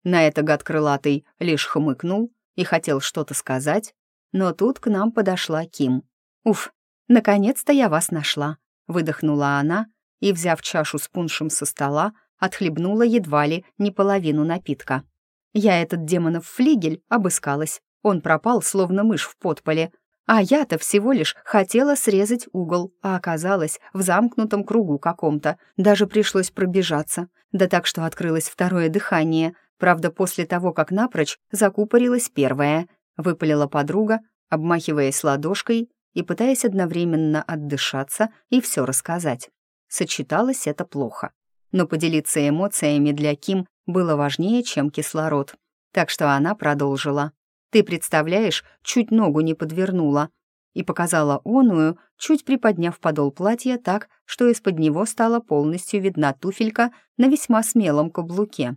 На это гад крылатый лишь хмыкнул и хотел что-то сказать, но тут к нам подошла Ким. «Уф, наконец-то я вас нашла», — выдохнула она и, взяв чашу с пуншем со стола, отхлебнула едва ли не половину напитка. Я этот демонов флигель обыскалась. Он пропал, словно мышь в подполе. А я-то всего лишь хотела срезать угол, а оказалась в замкнутом кругу каком-то. Даже пришлось пробежаться. Да так, что открылось второе дыхание, Правда, после того, как напрочь закупорилась первая, выпалила подруга, обмахиваясь ладошкой и пытаясь одновременно отдышаться и все рассказать. Сочеталось это плохо. Но поделиться эмоциями для Ким было важнее, чем кислород. Так что она продолжила. «Ты представляешь, чуть ногу не подвернула», и показала оную, чуть приподняв подол платья так, что из-под него стала полностью видна туфелька на весьма смелом каблуке.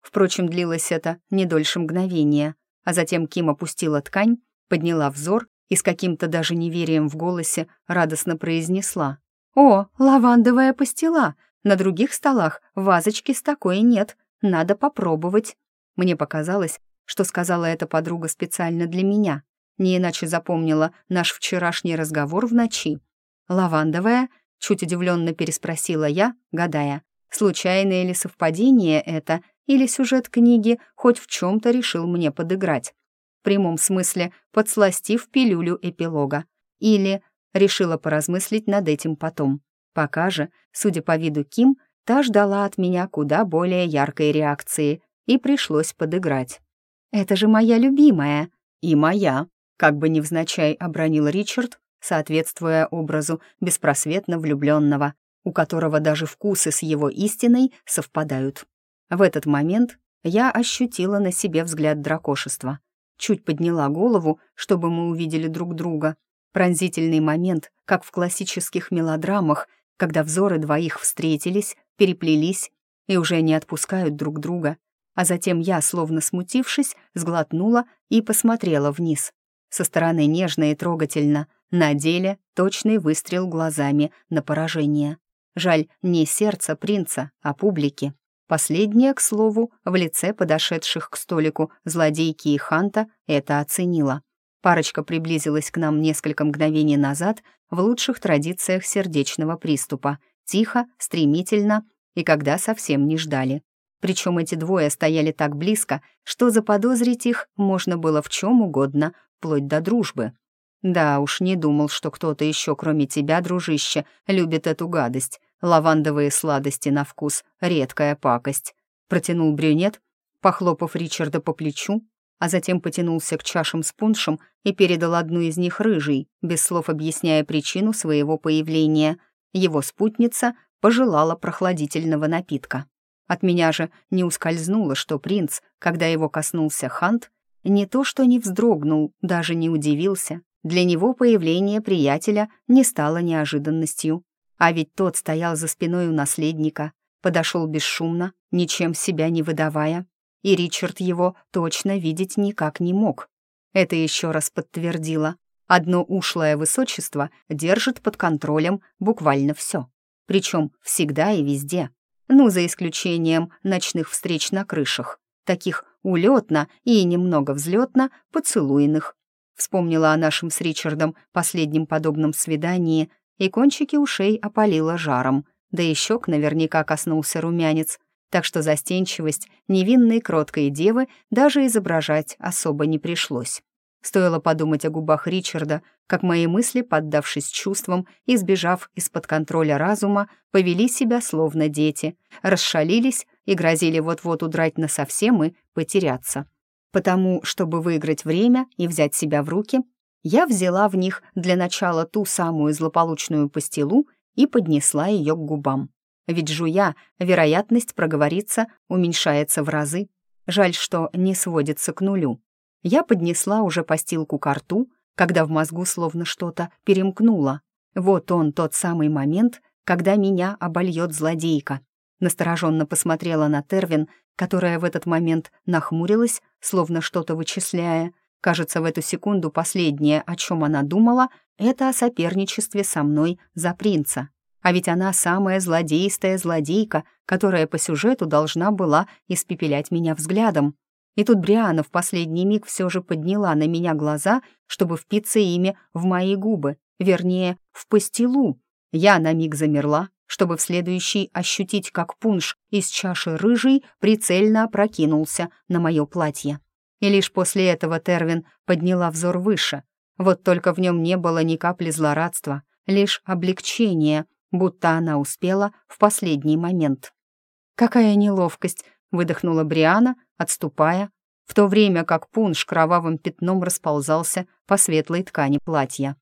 Впрочем, длилось это не дольше мгновения, а затем Ким опустила ткань, подняла взор и с каким-то даже неверием в голосе радостно произнесла. «О, лавандовая пастила! На других столах вазочки с такой нет, надо попробовать». Мне показалось, что сказала эта подруга специально для меня, не иначе запомнила наш вчерашний разговор в ночи. «Лавандовая?» — чуть удивленно переспросила я, гадая, случайное ли совпадение это или сюжет книги хоть в чем-то решил мне подыграть. В прямом смысле подсластив пилюлю эпилога. Или решила поразмыслить над этим потом. Пока же, судя по виду Ким, та ждала от меня куда более яркой реакции, и пришлось подыграть. «Это же моя любимая!» «И моя!» — как бы невзначай обронил Ричард, соответствуя образу беспросветно влюбленного, у которого даже вкусы с его истиной совпадают. В этот момент я ощутила на себе взгляд дракошества. Чуть подняла голову, чтобы мы увидели друг друга. Пронзительный момент, как в классических мелодрамах, когда взоры двоих встретились, переплелись и уже не отпускают друг друга. А затем я, словно смутившись, сглотнула и посмотрела вниз. Со стороны нежно и трогательно, на деле точный выстрел глазами на поражение. Жаль, не сердце принца, а публики. Последняя, к слову, в лице подошедших к столику злодейки и Ханта это оценила. Парочка приблизилась к нам несколько мгновений назад в лучших традициях сердечного приступа. Тихо, стремительно и когда совсем не ждали. Причем эти двое стояли так близко, что заподозрить их можно было в чем угодно, вплоть до дружбы. Да уж, не думал, что кто-то еще, кроме тебя, дружище, любит эту гадость. Лавандовые сладости на вкус — редкая пакость. Протянул брюнет, похлопав Ричарда по плечу, а затем потянулся к чашам с пуншем и передал одну из них рыжий, без слов объясняя причину своего появления. Его спутница пожелала прохладительного напитка. От меня же не ускользнуло, что принц, когда его коснулся Хант, не то что не вздрогнул, даже не удивился. Для него появление приятеля не стало неожиданностью. А ведь тот стоял за спиной у наследника, подошел бесшумно, ничем себя не выдавая, и Ричард его точно видеть никак не мог. Это еще раз подтвердило. Одно ушлое высочество держит под контролем буквально все. Причем всегда и везде. Ну, за исключением ночных встреч на крышах, таких улетно и немного взлетно поцелуйных. Вспомнила о нашем с Ричардом последнем подобном свидании и кончики ушей опалило жаром, да и щек наверняка коснулся румянец, так что застенчивость невинной кроткой девы даже изображать особо не пришлось. Стоило подумать о губах Ричарда, как мои мысли, поддавшись чувствам и сбежав из-под контроля разума, повели себя словно дети, расшалились и грозили вот-вот удрать насовсем и потеряться. Потому, чтобы выиграть время и взять себя в руки, я взяла в них для начала ту самую злополучную пастилу и поднесла ее к губам. Ведь жуя, вероятность проговориться уменьшается в разы. Жаль, что не сводится к нулю. Я поднесла уже постилку к рту, когда в мозгу словно что-то перемкнуло. Вот он, тот самый момент, когда меня обольет злодейка. Настороженно посмотрела на Тервин, которая в этот момент нахмурилась, словно что-то вычисляя, Кажется, в эту секунду последнее, о чем она думала, это о соперничестве со мной за принца. А ведь она самая злодейстая злодейка, которая по сюжету должна была испепелять меня взглядом. И тут Бриана в последний миг все же подняла на меня глаза, чтобы впиться ими в мои губы, вернее, в пастилу. Я на миг замерла, чтобы в следующий ощутить, как пунш из чаши рыжий прицельно опрокинулся на мое платье. И лишь после этого Тервин подняла взор выше. Вот только в нем не было ни капли злорадства, лишь облегчение, будто она успела в последний момент. «Какая неловкость!» — выдохнула Бриана, отступая, в то время как пунш кровавым пятном расползался по светлой ткани платья.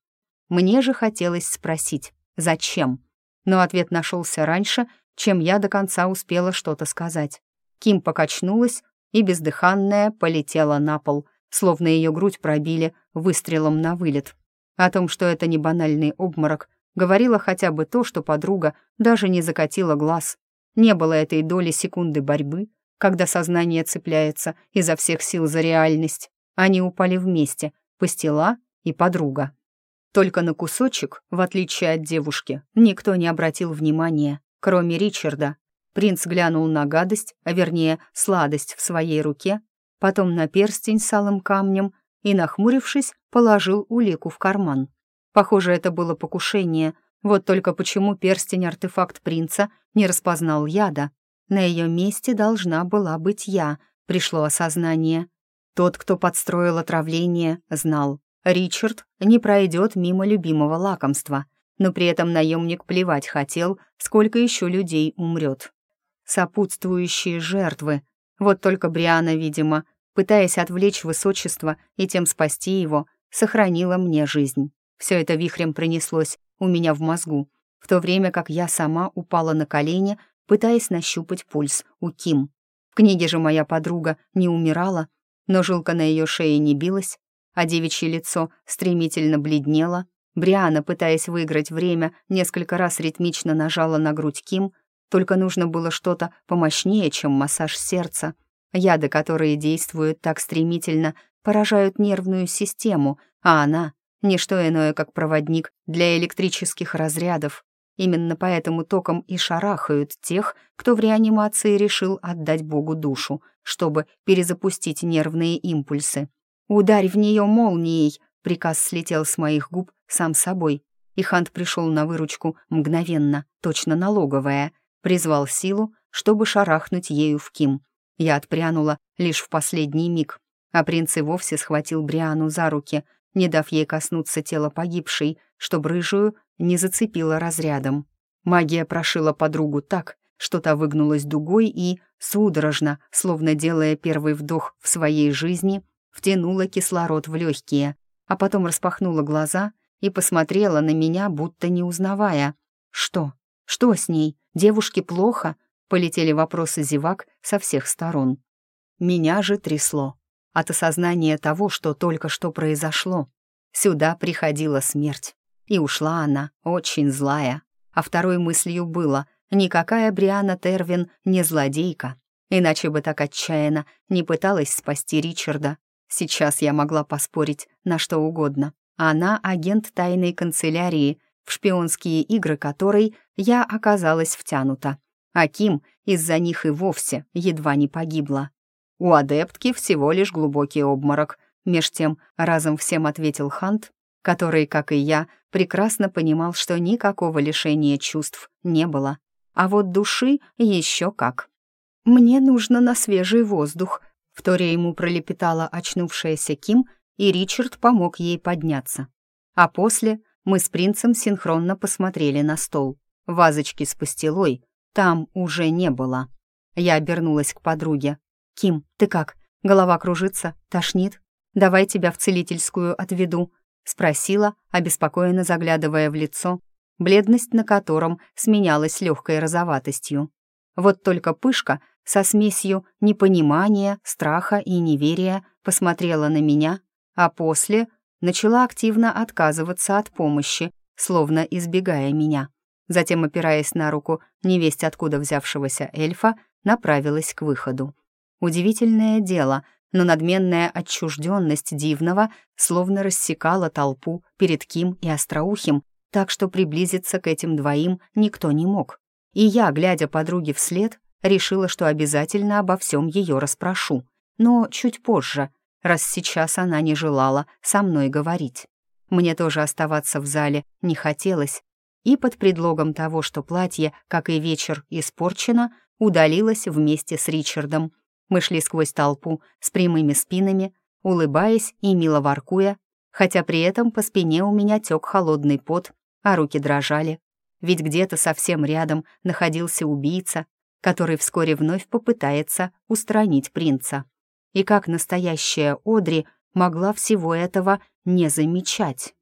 Мне же хотелось спросить, зачем? Но ответ нашелся раньше, чем я до конца успела что-то сказать. Ким покачнулась, и бездыханная полетела на пол, словно ее грудь пробили выстрелом на вылет. О том, что это не банальный обморок, говорила хотя бы то, что подруга даже не закатила глаз. Не было этой доли секунды борьбы, когда сознание цепляется изо всех сил за реальность. Они упали вместе, пастила и подруга. Только на кусочек, в отличие от девушки, никто не обратил внимания, кроме Ричарда, Принц глянул на гадость, а вернее сладость в своей руке, потом на перстень с алым камнем и, нахмурившись, положил улику в карман. Похоже, это было покушение, вот только почему перстень-артефакт принца не распознал яда. На ее месте должна была быть я, пришло осознание. Тот, кто подстроил отравление, знал. Ричард не пройдет мимо любимого лакомства, но при этом наемник плевать хотел, сколько еще людей умрет сопутствующие жертвы. Вот только Бриана, видимо, пытаясь отвлечь высочество и тем спасти его, сохранила мне жизнь. Все это вихрем пронеслось у меня в мозгу, в то время как я сама упала на колени, пытаясь нащупать пульс у Ким. В книге же моя подруга не умирала, но жилка на ее шее не билась, а девичье лицо стремительно бледнело. Бриана, пытаясь выиграть время, несколько раз ритмично нажала на грудь Ким, только нужно было что-то помощнее, чем массаж сердца. Яды, которые действуют так стремительно, поражают нервную систему, а она — не что иное, как проводник для электрических разрядов. Именно поэтому током и шарахают тех, кто в реанимации решил отдать Богу душу, чтобы перезапустить нервные импульсы. «Ударь в нее молнией!» Приказ слетел с моих губ сам собой, и Хант пришел на выручку мгновенно, точно налоговая, призвал силу, чтобы шарахнуть ею в Ким. Я отпрянула лишь в последний миг, а принц и вовсе схватил Бриану за руки, не дав ей коснуться тела погибшей, чтобы рыжую не зацепила разрядом. Магия прошила подругу так, что та выгнулась дугой и, судорожно, словно делая первый вдох в своей жизни, втянула кислород в легкие, а потом распахнула глаза и посмотрела на меня, будто не узнавая. «Что? Что с ней? Девушке плохо?» Полетели вопросы зевак со всех сторон. Меня же трясло от осознания того, что только что произошло. Сюда приходила смерть. И ушла она, очень злая. А второй мыслью было, никакая Бриана Тервин не злодейка. Иначе бы так отчаянно не пыталась спасти Ричарда. Сейчас я могла поспорить на что угодно. Она агент тайной канцелярии, в шпионские игры которой я оказалась втянута. А Ким из-за них и вовсе едва не погибла. У адептки всего лишь глубокий обморок. Меж тем разом всем ответил Хант, который, как и я, прекрасно понимал, что никакого лишения чувств не было. А вот души еще как. «Мне нужно на свежий воздух», — вторя ему пролепетала очнувшаяся Ким, и Ричард помог ей подняться. А после мы с принцем синхронно посмотрели на стол. Вазочки с пастилой там уже не было. Я обернулась к подруге. «Ким, ты как? Голова кружится? Тошнит? Давай тебя в целительскую отведу», — спросила, обеспокоенно заглядывая в лицо, бледность на котором сменялась легкой розоватостью. Вот только пышка со смесью непонимания, страха и неверия посмотрела на меня, а после начала активно отказываться от помощи, словно избегая меня. Затем, опираясь на руку невесть откуда взявшегося эльфа, направилась к выходу. Удивительное дело — но надменная отчужденность дивного словно рассекала толпу перед Ким и Остроухим, так что приблизиться к этим двоим никто не мог. И я, глядя подруге вслед, решила, что обязательно обо всем ее расспрошу, но чуть позже, раз сейчас она не желала со мной говорить. Мне тоже оставаться в зале не хотелось, и под предлогом того, что платье, как и вечер, испорчено, удалилась вместе с Ричардом, мы шли сквозь толпу с прямыми спинами, улыбаясь и мило воркуя, хотя при этом по спине у меня тек холодный пот, а руки дрожали. Ведь где-то совсем рядом находился убийца, который вскоре вновь попытается устранить принца. И как настоящая Одри могла всего этого не замечать?